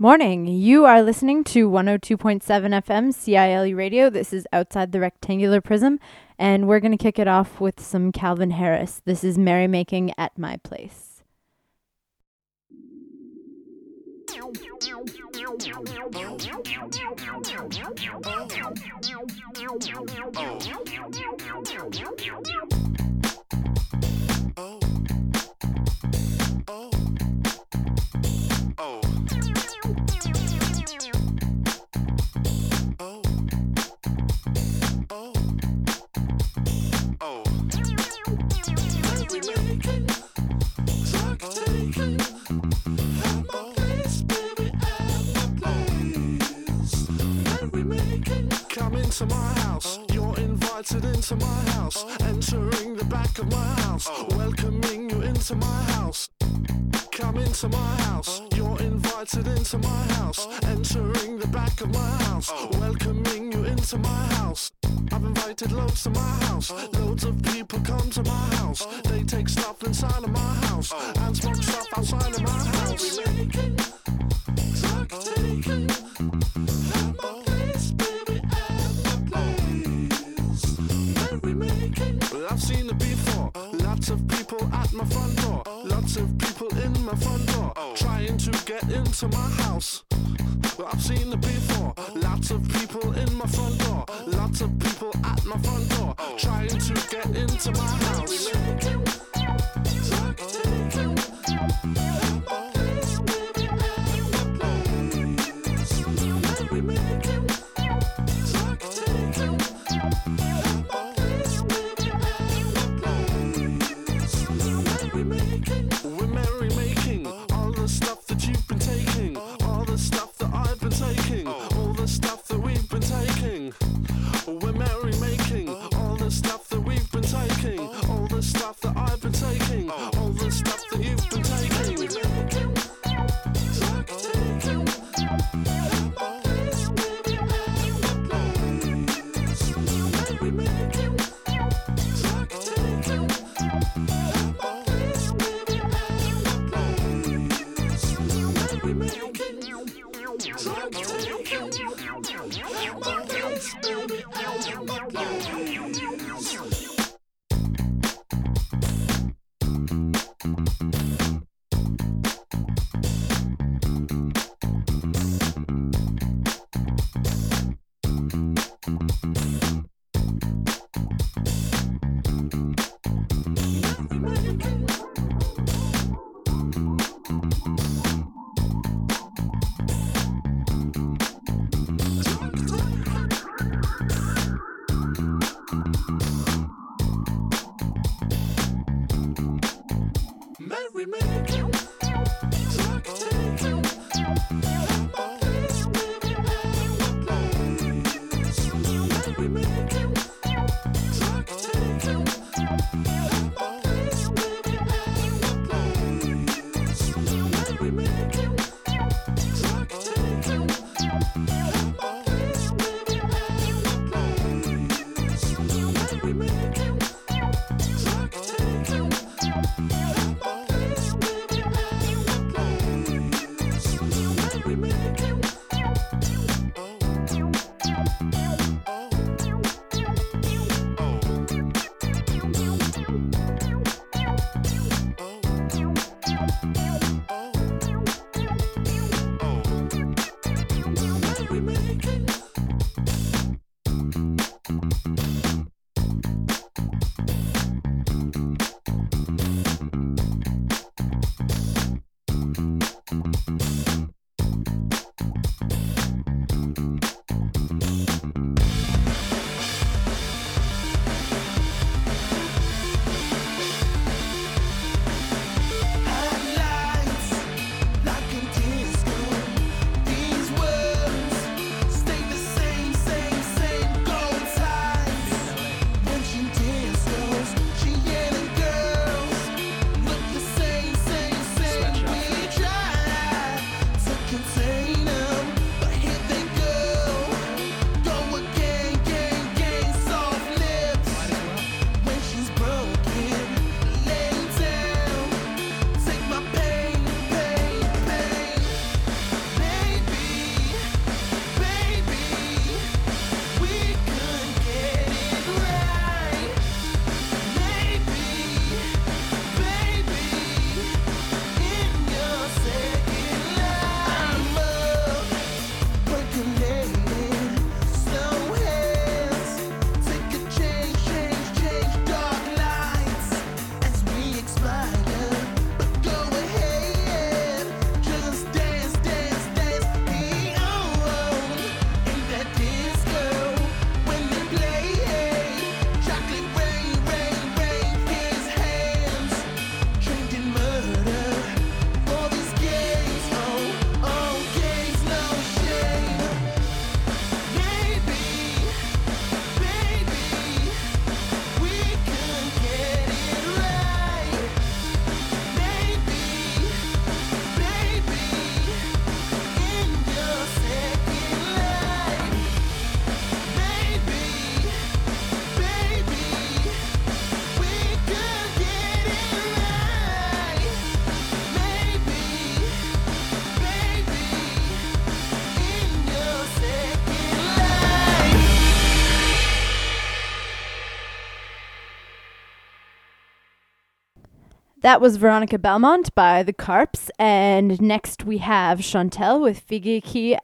Morning. You are listening to 102.7 FM CILU radio. This is Outside the Rectangular Prism, and we're going to kick it off with some Calvin Harris. This is Merrymaking at My Place. Oh. Oh. Come into my house, you're invited into my house. Entering the back of my house, welcoming you into my house. Come into my house, you're invited into my house. Entering the back of my house, welcoming you into my house. I've invited loads to my house, loads of people come to my house. They take stuff inside of my house and smoke stuff outside of my house. Talk taking. At my place, Merrymaking. Well, I've seen it before. Lots of people at my front door. Lots of people in my front door. Trying to get into my house. Well, I've seen it before. Lots of people in my front door. Lots of people at my front door. Trying to get into my house. That was Veronica Belmont by the Carps, and next we have Chantel with Figue qui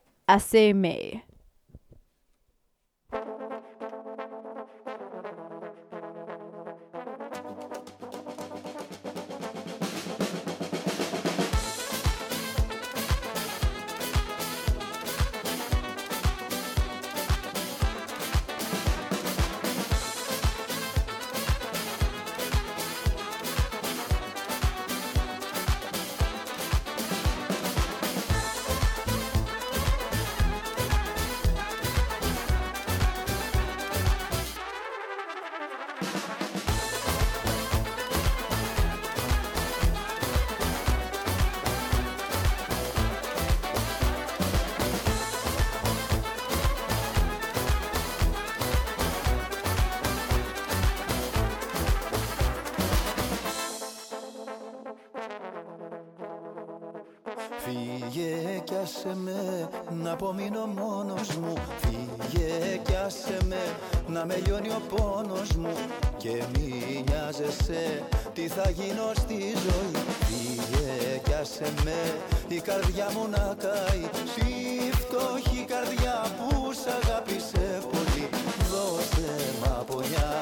λιώνει ο πόνος μου Και μη νοιάζεσαι τι θα γίνω στη ζωή. Φύγε κι άσε με η καρδιά μου να καεί. Στη φτωχή καρδιά που σ' αγάπησε πολύ. Δώσε μ' απονιά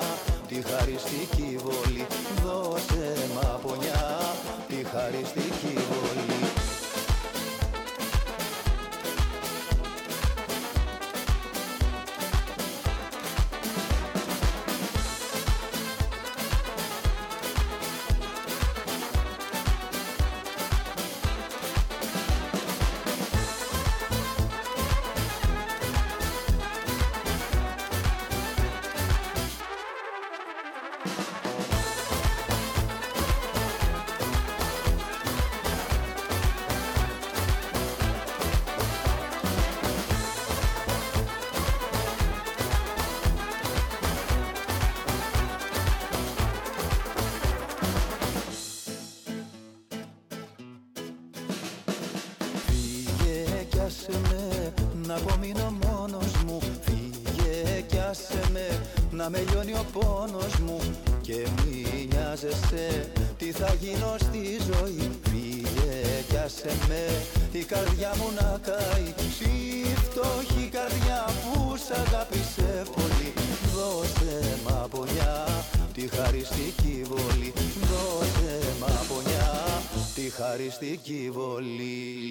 τη χαριστική βολή. Δώσε μ' απονιά γίνω στη ζωή. Φύγε κι άσε με η καρδιά μου να καεί. Στη φτωχή καρδιά που σ' αγάπησε πολύ. Δώσε μ' απονιά τη χαριστική βολή. Δώσε μ' απονιά τη χαριστική βολή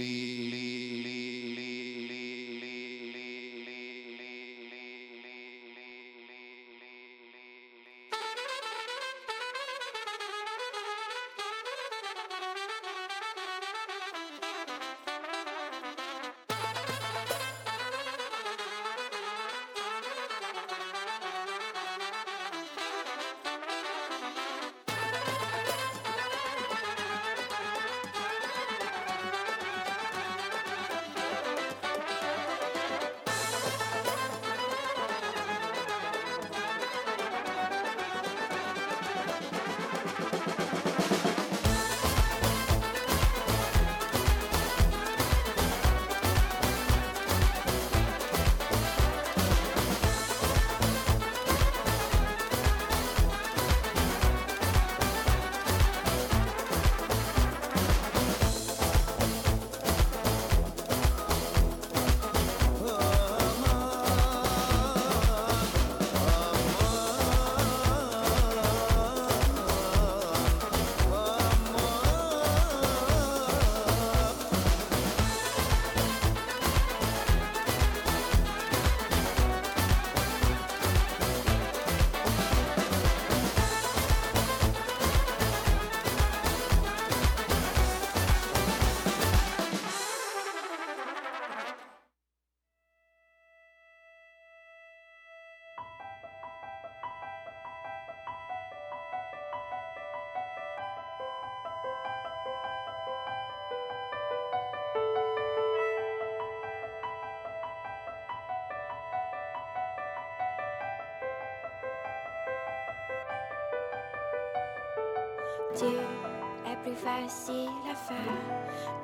Est plus facile à faire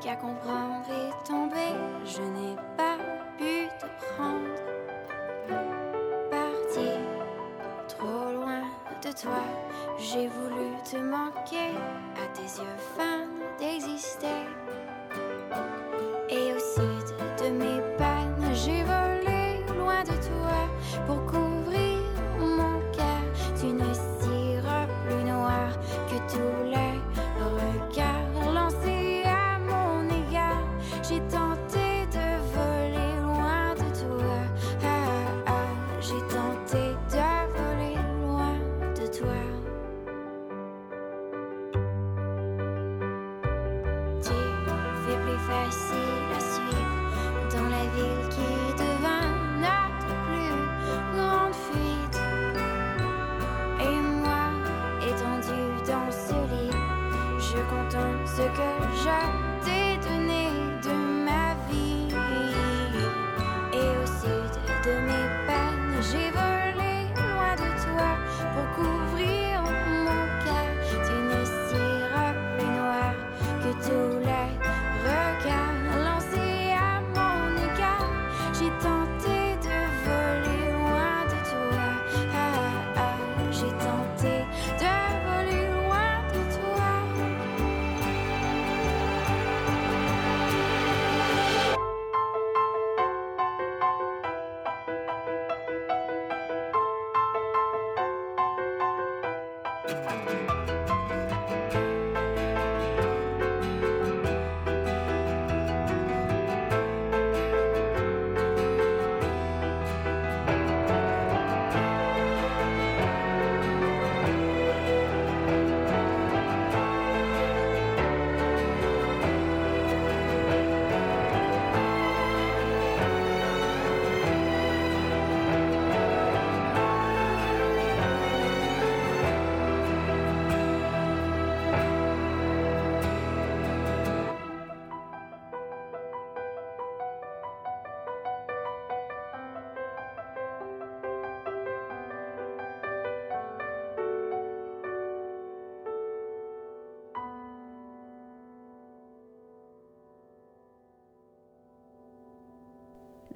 qu'à comprendre et tomber. Je n'ai pas pu te prendre. Partir trop loin de toi, j'ai voulu te manquer. À tes yeux fins d'exister. Et aussi de, de mes pannes, j'ai volé loin de toi. Pourquoi?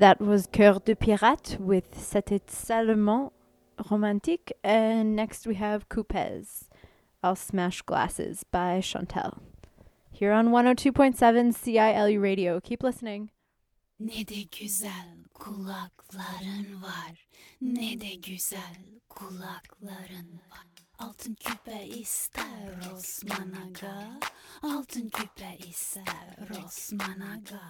That was Cœur de Pirate with C'était salement romantique. And next we have Coupes, I'll Smash Glasses by Chantel. Here on 102.7 CILU Radio. Keep listening. Ne de güzel kulakların var. Ne de güzel kulakların var. Altın küpe ister Osman Aga. Altın küpe ister Osman Aga.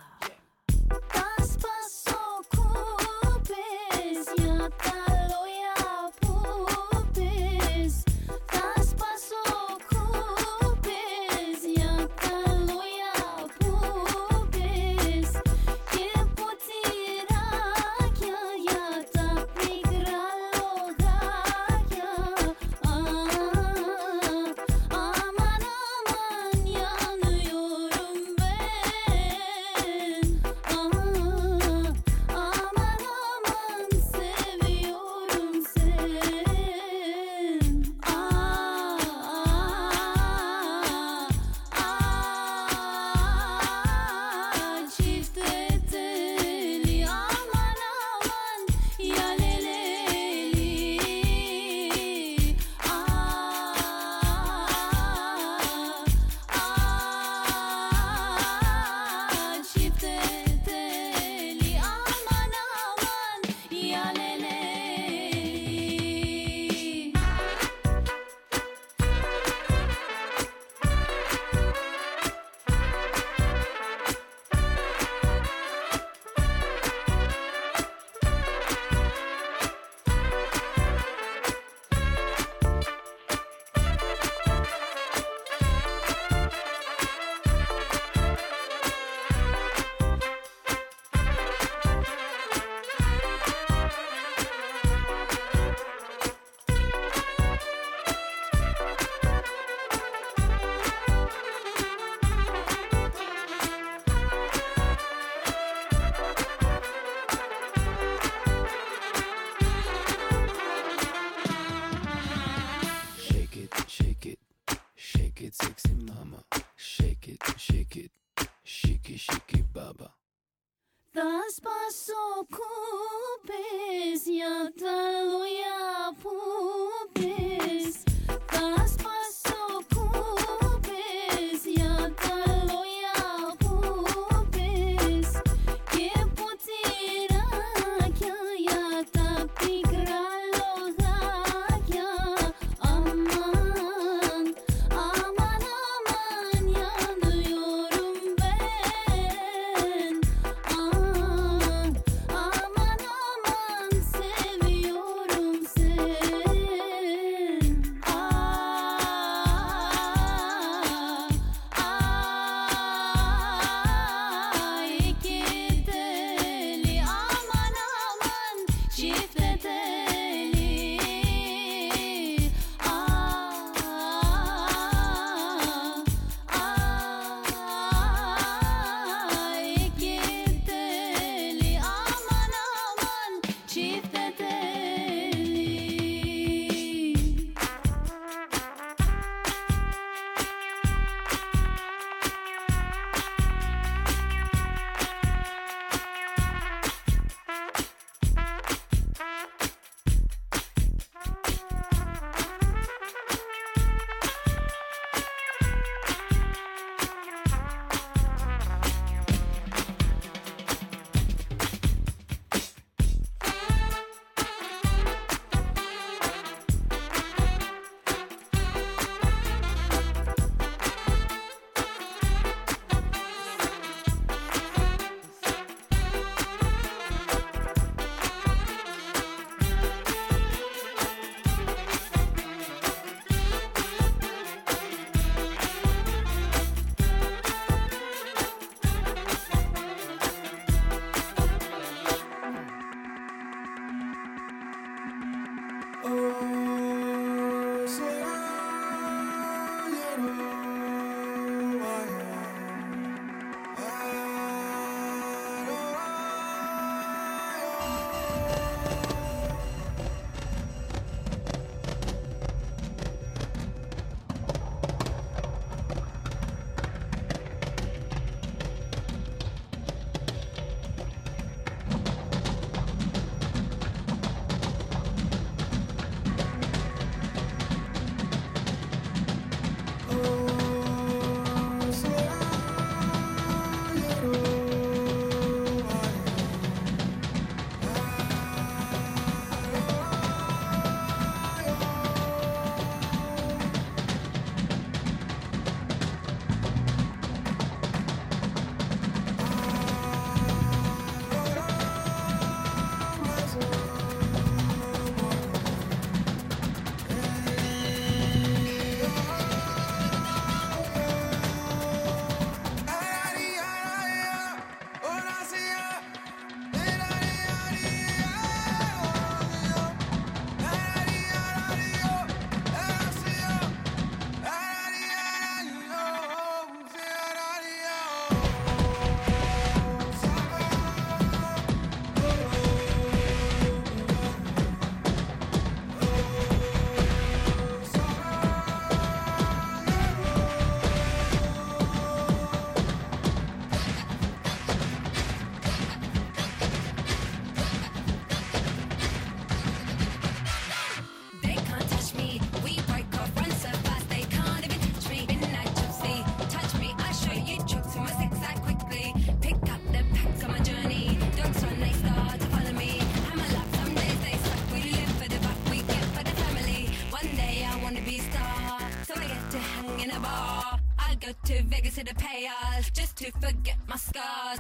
To forget my scars.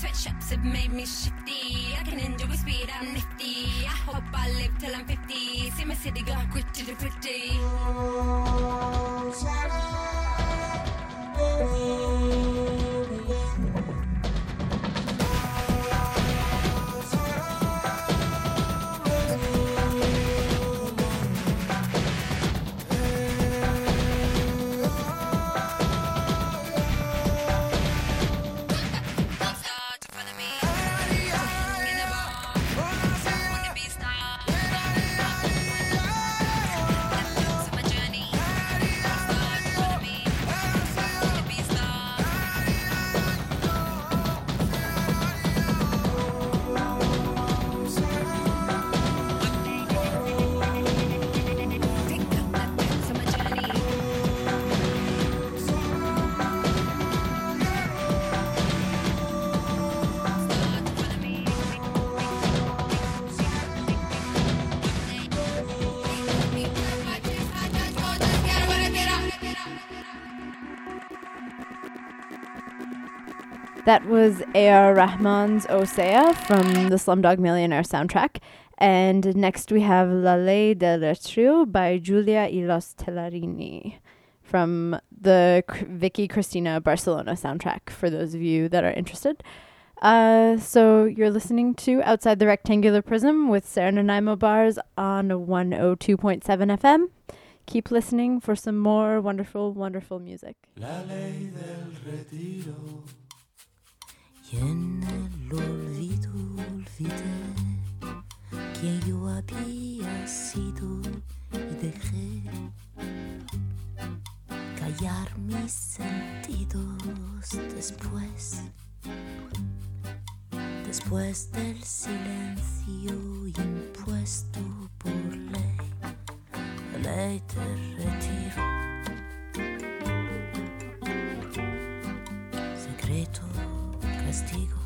Sweatshops have made me shifty. I can enjoy speed, I'm nifty. I hope I live till I'm 50. See my city go gritty to the pretty. That was A.R. Rahman's Osea from the Slumdog Millionaire soundtrack. And next we have La Ley del Retiro by Giulia y los Tellarini from the Cr- Vicky Cristina Barcelona soundtrack, for those of you that are interested. Uh, so you're listening to Outside the Rectangular Prism with Sarah Nanaimo Bars on 102.7 FM. Keep listening for some more wonderful, wonderful music. En el olvido olvidé que yo había sido y dejé callar mis sentidos después, después del silencio impuesto por ley, ley de retiro. testigo.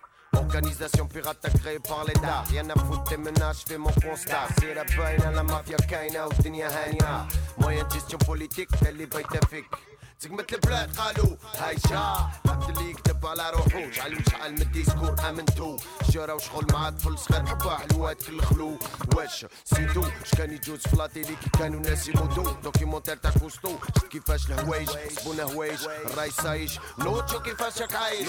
Organisation pirate agréée par l'État. Rien à foutre des menaces, fais mon constat. C'est la baine à la mafia kaina ou. Moyen gestion politique, elle est baitafik. زقمت البلاد قالوا هايشا عبد اللي يكتب على روحو شعل مشعل من الديسكور آمنتو. شرا وشغل مع طفل صغير حبا حلوات كل خلو واش سيتو؟ شكان يجوز في لاتيلي كي كانوا ناس يموتو؟ دوكيمونتير تاع كوستو. شفت كيفاش الهوايج سبونا هوايج. الراي سايش نوتشو كيفاش راك عايش؟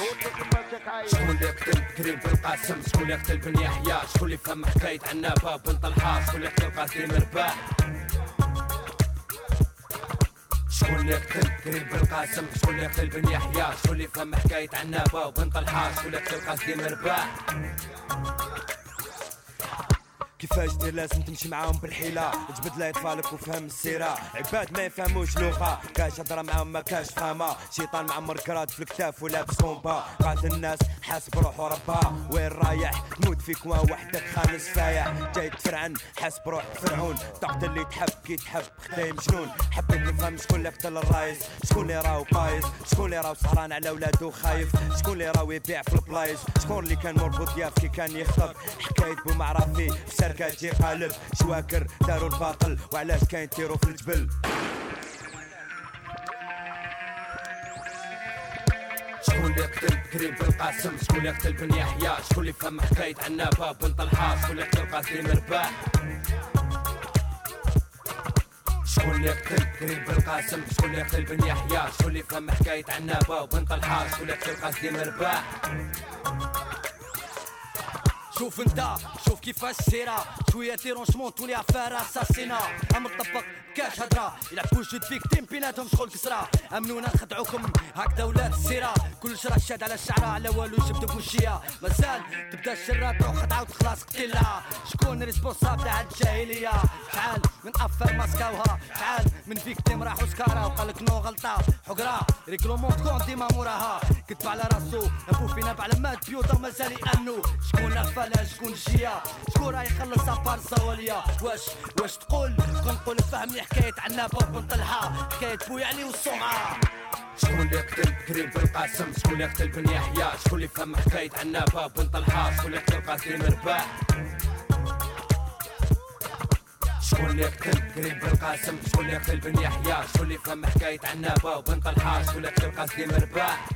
شكون اللي قتل كريم بن قاسم شكون اللي قتل بن يحيى؟ شكون اللي فهم حكاية عنابة بن طلحة؟ شكون اللي قتل قاسم مرباح؟ شكون اللي قتل كريم بن قاسم شكون اللي قتل بن يحيى شكون اللي فهم حكاية عنابة وبن طلحة شكون اللي قتل قاسم مرباح. كيفاش دير لازم تمشي معاهم بالحيلة؟ تجبد لها اطفالك وفهم السيرة. عباد ما يفهموش لغة. كاش هضرة معاهم ما كاش فاهمة. شيطان معمر كراد في الكتاف ولابس كومبا. قاتل الناس حاسب روحو ربها وين رايح؟ تموت فيك وحدك خامس فايح. جاي تفرعن حاسب روحك فرعون. تقتل اللي تحب كي تحب خداي مجنون حبيت نفهم شكون اللي قتل الرايس شكون اللي راهو بايظ شكون اللي راهو سهران على ولادو خايف؟ شكون اللي راهو يبيع في البلايص؟ شكون اللي كان مربوط ياف كي كان يخطب؟ حكاية بومعرفي في سركة تجي قالب شواكر داروا الباطل وعلاش كاين تيرو في الجبل. شكون اللي قتل كريم بن قاسم؟ شكون اللي قتل بن يحيى؟ شكون اللي فهم حكاية عنابة بن طلحة؟ شكون اللي قتل قاسم مرباح شكون اللي قتل كريم بن قاسم؟ شكون اللي قتل بن يحيى؟ شكون اللي فهم حكاية عنابة وبن طلحة؟ شكون اللي قتل قاسم مرباح شوف انت شوف كيفاش السيرة. شوية تيرونشمون تولي عفارة اساسينا أمر طبق كاش هدرة. يلعبوا جد فيك تيم بيناتهم شغل كسرة. أمنونا نخدعوكم هكذا ولاد السيرة. كل شرا شاد على الشعرة على والو جبت بوشية. مازال تبدا الشرة تروح خدعة وتخلص قتيلة. شكون ريسبونسابل تاع الجاهلية؟ شحال من أفر ماسكاوها؟ شحال من فيكتيم راحوا سكارة وقالك نو غلطة. حقرة ريكلومون تكون ديما موراها. كتب على راسو أبو فينا بعلامات بيوتا ومازال يأنو شكون الفلا شكون الجيا شكون راه يخلص ابار الزوالية واش واش تقول؟ كون نقول فهمني حكاية عنابة بن طلحة. حكاية بويا علي والسمعة شكون اللي قتل كريم بن قاسم شكون اللي قتل بن يحيى؟ شكون اللي فهم حكاية عنابة بن طلحة؟ شكون اللي قتل قاسم مرباح شكون اللي قتل كريم بن قاسم شكون اللي قتل بن يحيى؟ شكون اللي فهم حكاية عنابة وبن طلحة؟ شكون اللي قتل قاسم مرباح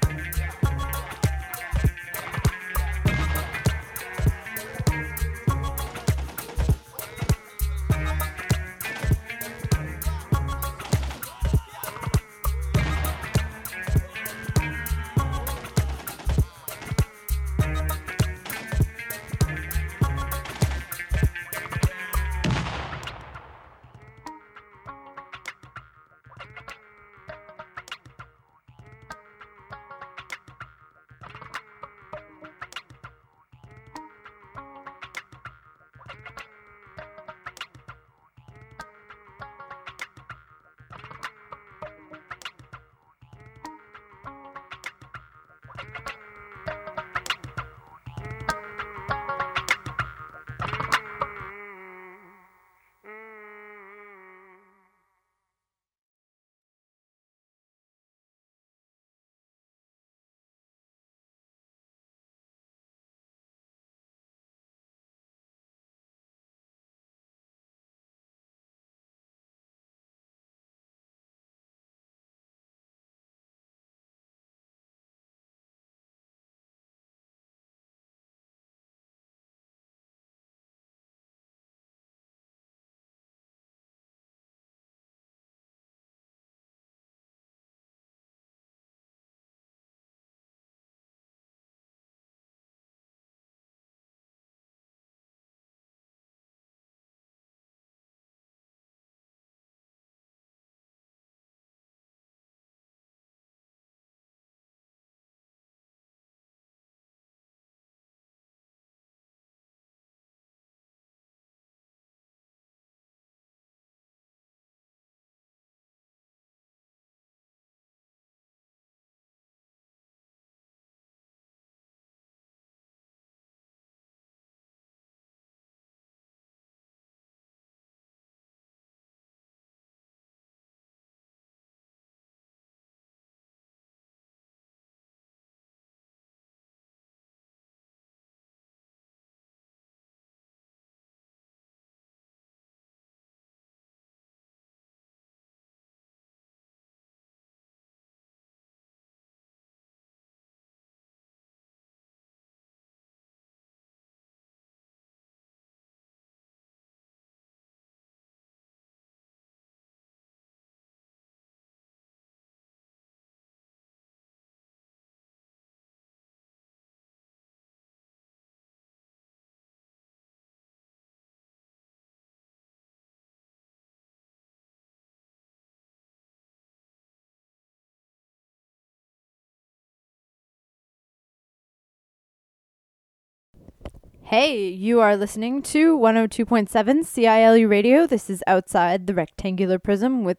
Hey, you are listening to 102.7 CILU Radio. This is Outside the Rectangular Prism with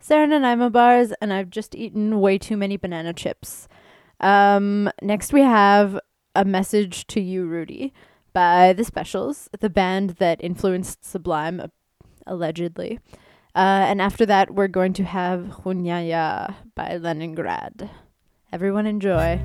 Sarah Nanaimo Bars, and I've just eaten way too many banana chips. Um, next, we have A Message to You, Rudy, by The Specials, the band that influenced Sublime, uh, allegedly. Uh, and after that, we're going to have Hunyaya by Leningrad. Everyone enjoy.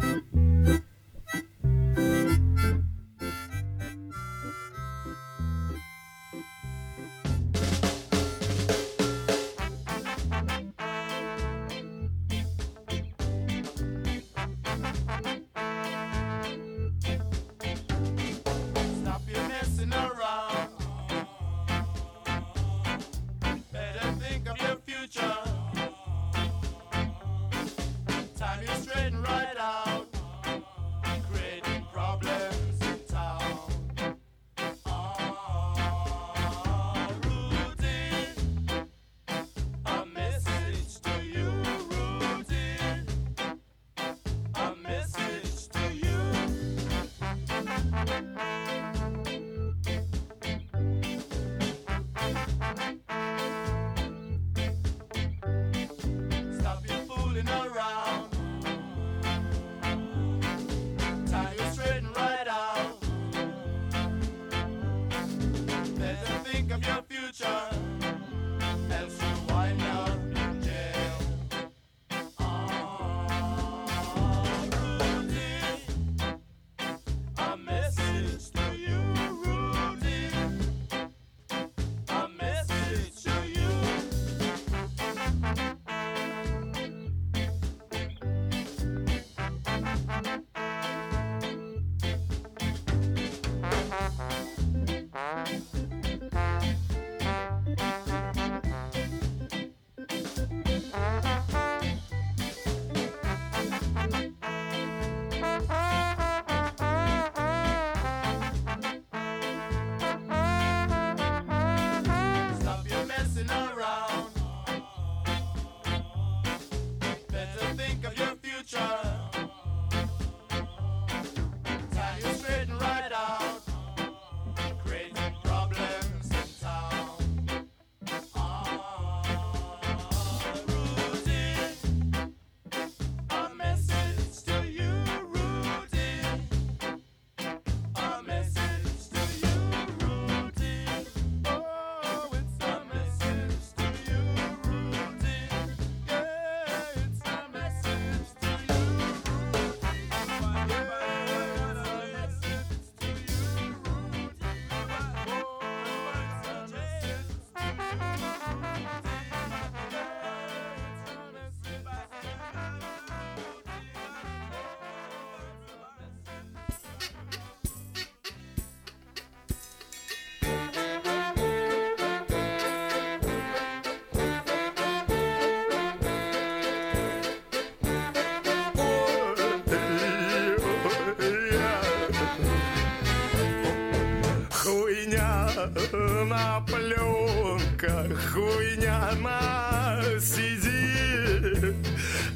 на пленках хуйня на сидит.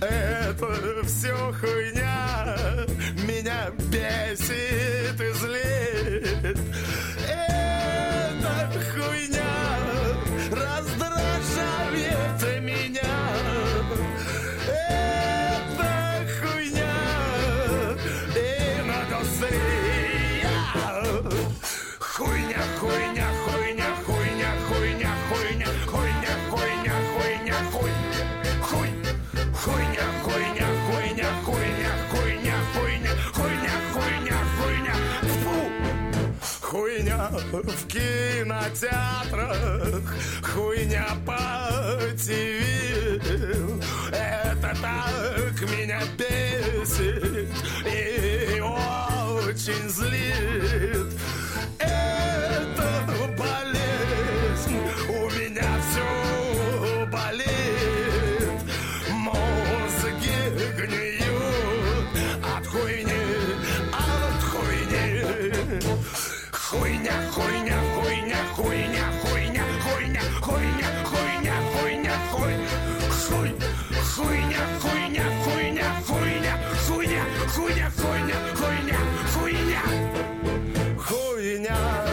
Это все хуйня меня бесит и злит. в кинотеатрах хуйня по ТВ. Это так меня бесит и очень злит. хуйня, хуйня, хуйня. Хуйня.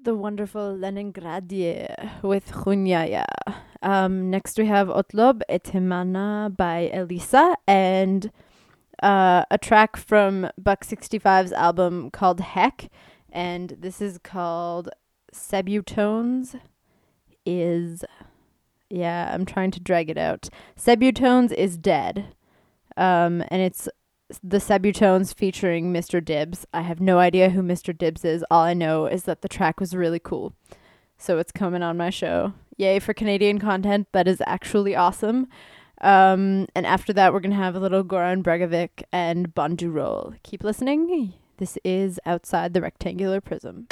The wonderful Leningradie with Hunyaya. Um, next, we have Otlob etimana by Elisa and uh, a track from Buck 65's album called Heck, and this is called Sebutones. Is. Yeah, I'm trying to drag it out. Sebutones is dead. Um, and it's the Sebutones featuring Mr. Dibbs. I have no idea who Mr. Dibbs is. All I know is that the track was really cool. So it's coming on my show. Yay for Canadian content that is actually awesome. Um, and after that, we're going to have a little Goran Bregovic and Bondurol. Keep listening. This is Outside the Rectangular Prism.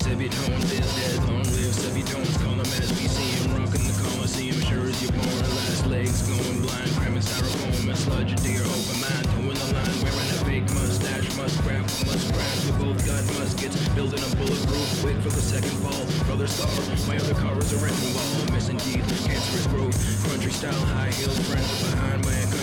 Sebutones is dead, long live Sebutones, call him as we see him. Rocking the Coliseum, sure as you're born, last legs going blind, cramming styrofoam. And sludge, dear open mind, towing the line, wearing a fake mustache, must grab, must crash, we both got muskets, building a bulletproof, wait for the second fall, brother star, my other car is a wrecking ball, missing teeth, cancerous growth, country style, high heels, friends behind. By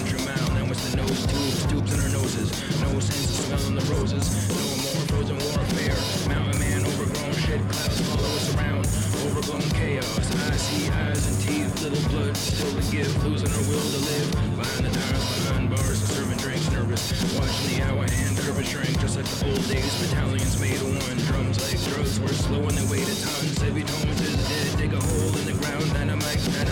the nose tube, stoops in our noses, no sense of smelling the roses, no more frozen warfare, mountain man, overgrown shit, clouds follow us around, overblown chaos, I see eyes and teeth, little blood, still to give, losing our will to live, behind the tires, behind bars, serving drinks, nervous, watching the hour hand curve shrink, just like the old days, battalions made of one, drums like drugs, we're slow and they weigh a ton, every tones is dead, dig a hole in the ground, dynamite, dynamite,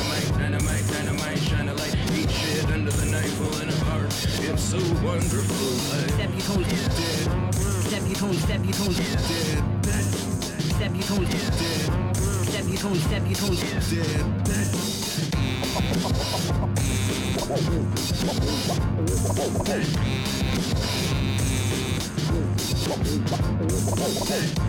Sebutone, Sebutone, Sebutone, Sebutone, Sebutone.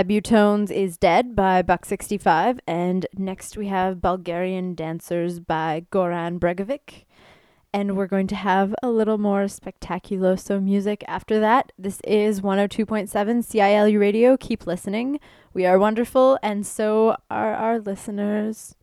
Sebutones is Dead by Buck 65. And next we have Bulgarian Dancers by Goran Bregovic. And we're going to have a little more spectaculoso music after that. This is 102.7 CILU Radio. Keep listening. We are wonderful, and so are our listeners.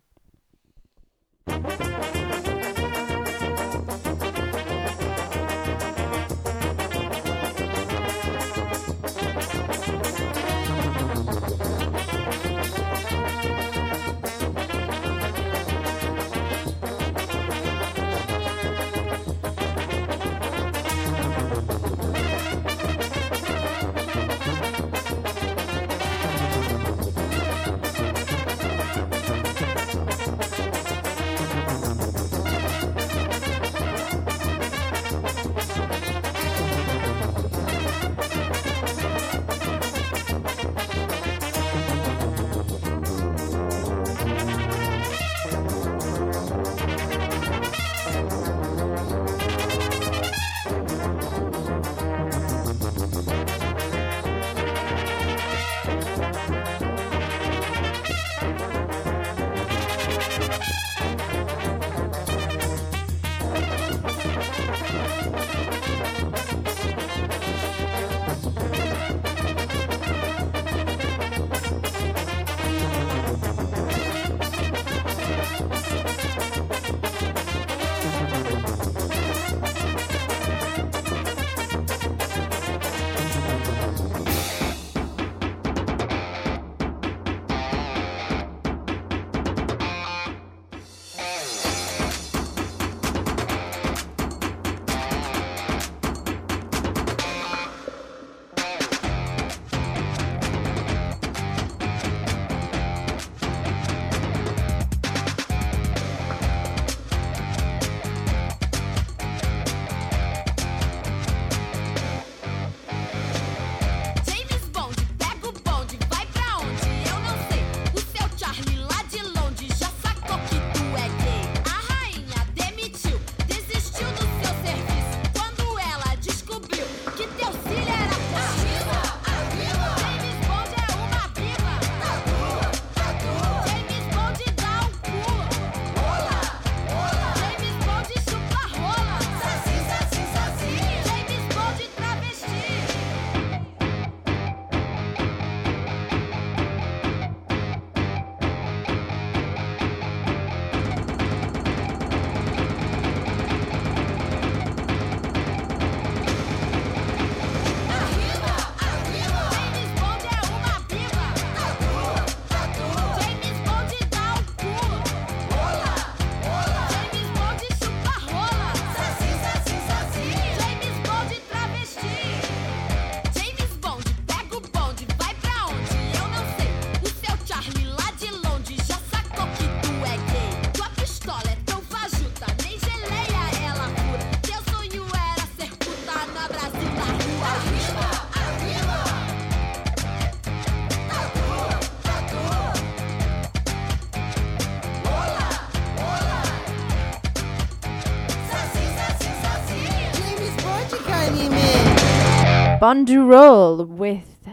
Bondurol with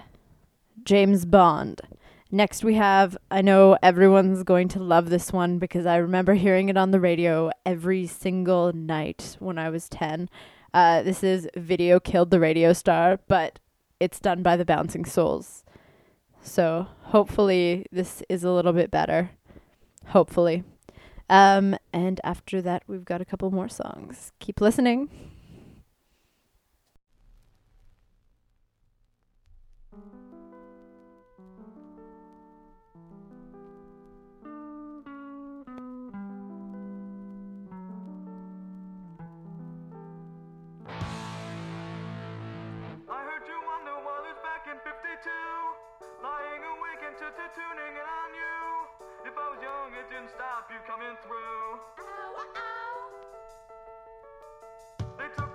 James Bond. Next, we have, I know everyone's going to love this one because I remember hearing it on the radio every single night when I was 10. Uh, this is Video Killed the Radio Star, but it's done by the Bouncing Souls. So hopefully, this is a little bit better. Hopefully. Um, and after that, we've got a couple more songs. Keep listening. Awake and t- t- tuning in on you. If I was young, it didn't stop you coming through. They took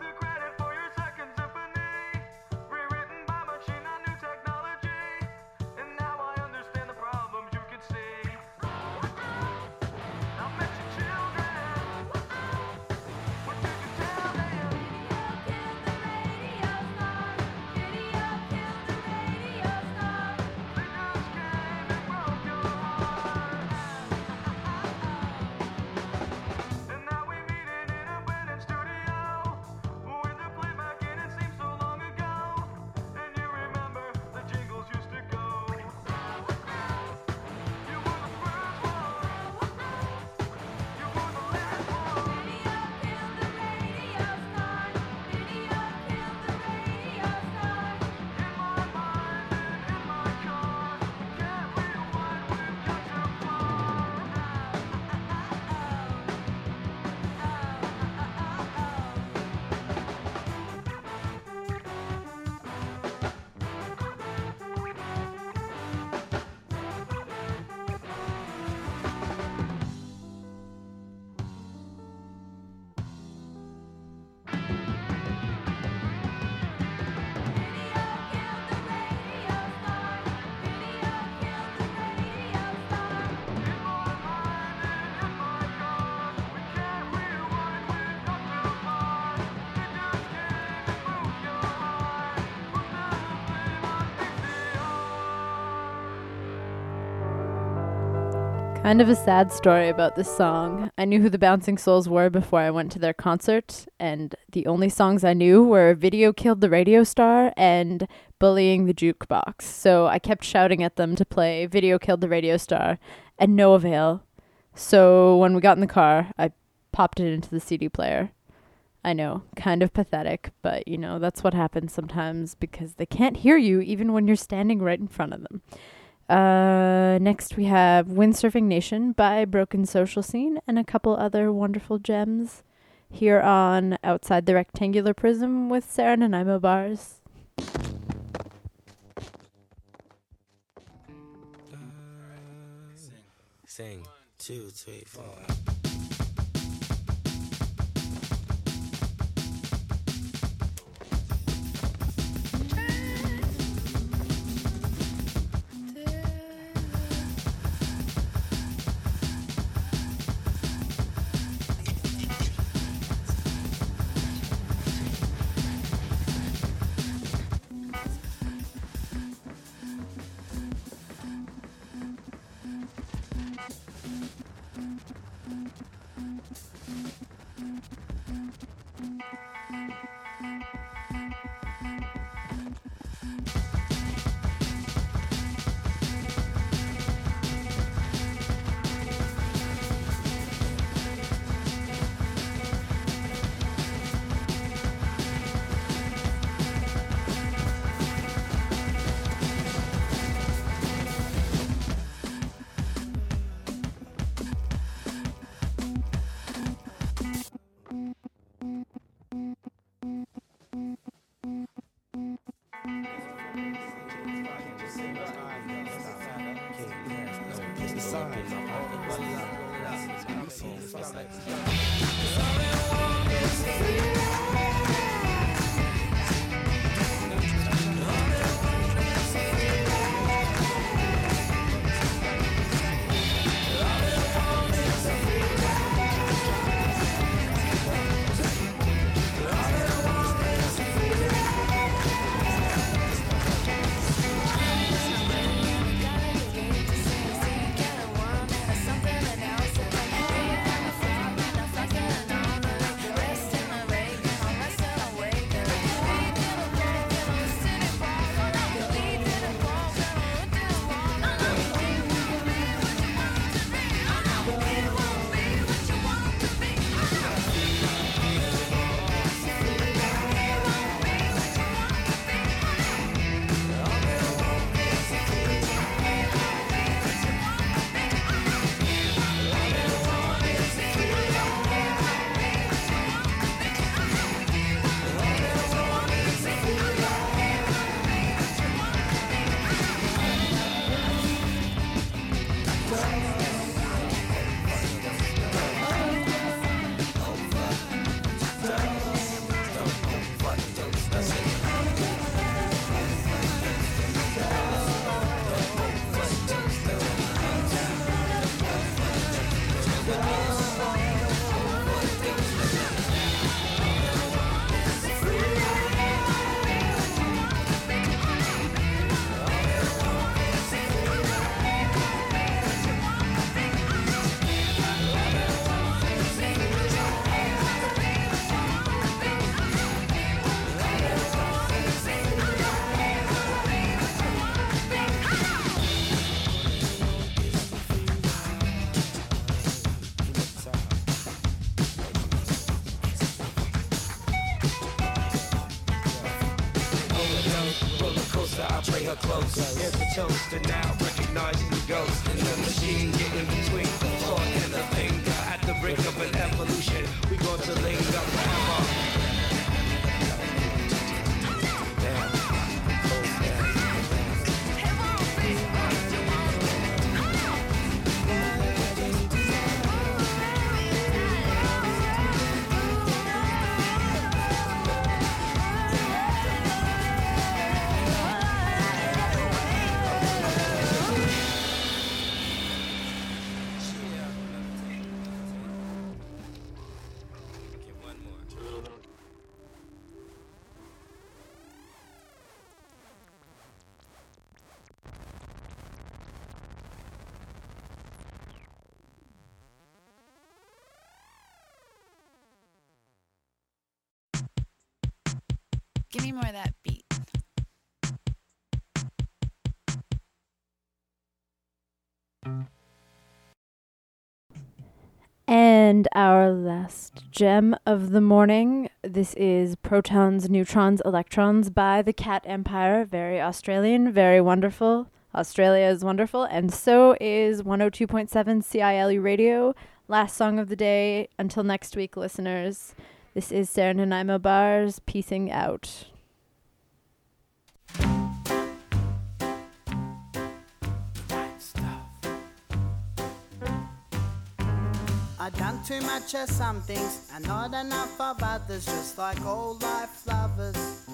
Kind of a sad story about this song. I knew who the Bouncing Souls were before I went to their concert, and the only songs I knew were Video Killed the Radio Star and Bullying the Jukebox. So I kept shouting at them to play Video Killed the Radio Star, and no avail. So when we got in the car, I popped it into the CD player. I know, kind of pathetic, but you know, that's what happens sometimes because they can't hear you even when you're standing right in front of them. Uh, next we have Windsurfing Nation by Broken Social Scene and a couple other wonderful gems here on Outside the Rectangular Prism with Sarah Nanaimo Bars. Sing. Two, three, four. Give me more of that beat. And our last gem of the morning. This is Protons, Neutrons, Electrons by the Cat Empire. Very Australian, very wonderful. Australia is wonderful, and so is 102.7 CILE E radio. Last song of the day. Until next week, listeners. This is Sarah Nanaimo Bars, peacing out. I done too much of some things and not enough of others, just like all life lovers.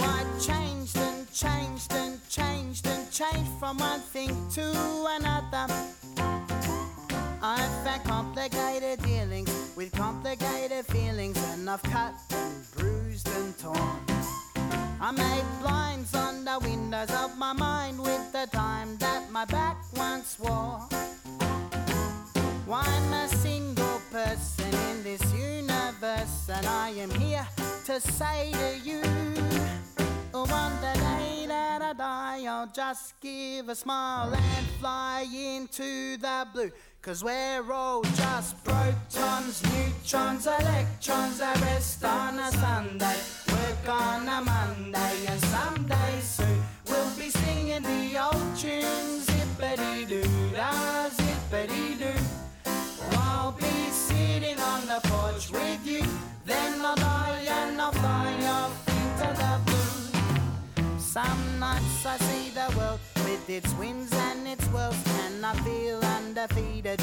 I changed and changed and changed and changed from one thing to another. I've had complicated dealings with complicated feelings, and I've cut and bruised and torn. I made blinds on the windows of my mind with the time that my back once wore. I'm a single person in this universe, and I am here to say to you. On the day that I die, I'll just give a smile and fly into the blue. Cause we're all just protons, neutrons, electrons that rest on a Sunday. Work on a Monday, and someday soon we'll be singing the old tunes. Zippity doo da, zippity doo. I'll be sitting on the porch with you. Then I'll die and I'll fly off into the blue. Some nights I see the world with its winds and its whirls, and I feel undefeated.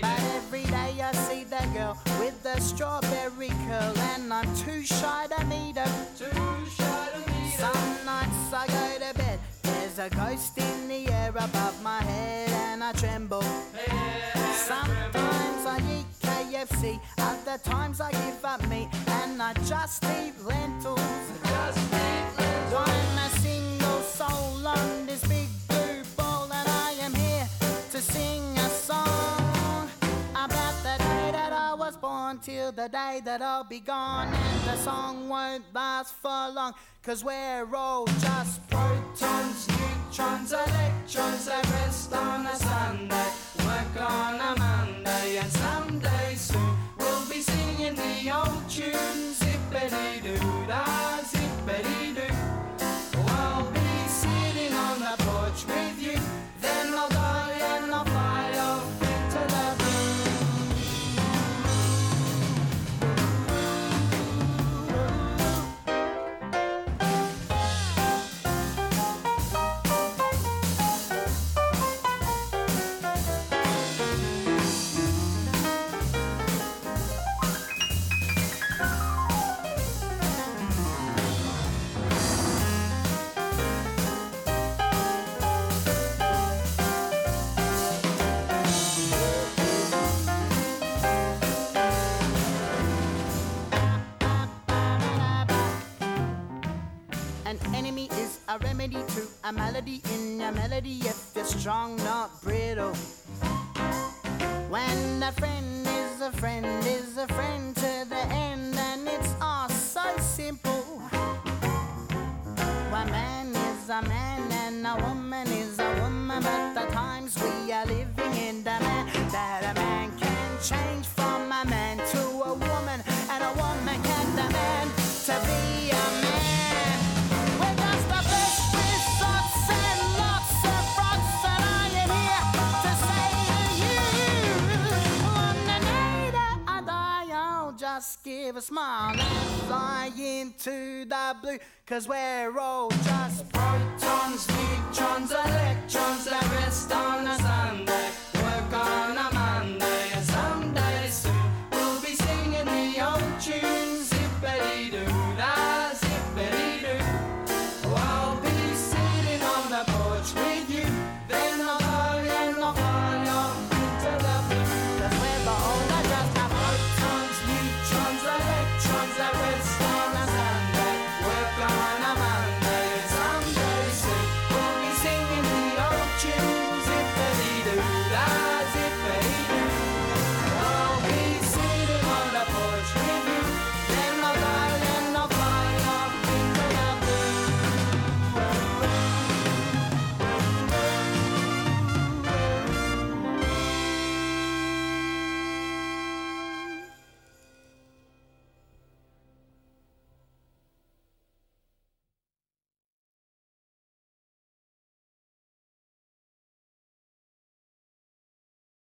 But every day I see the girl with the strawberry curl, and I'm too shy to meet her. Too shy to meet her. Some nights I go to bed. There's a ghost in the air above my head, and I tremble. Sometimes I eat KFC, other times I give up meat, and I just eat lentils. I'm the day that I'll be gone. And the song won't last for long, cause we're all just protons, neutrons, electrons that rest on a Sunday, work on a Monday, and someday soon we'll be singing the old tunes. Zippity doo da, zippity doo. An enemy is a remedy to a malady in a melody if you're strong, not brittle. When a friend is a friend is a friend to the end, and it's all so simple. One man is a man and a woman is a woman, but the times we are living in demand that a man can change a smile and fly into the blue. Cause we're all just protons, neutrons, electrons that rest on a Sunday, work on a Monday, and someday soon we'll be singing the old tunes, zippity doo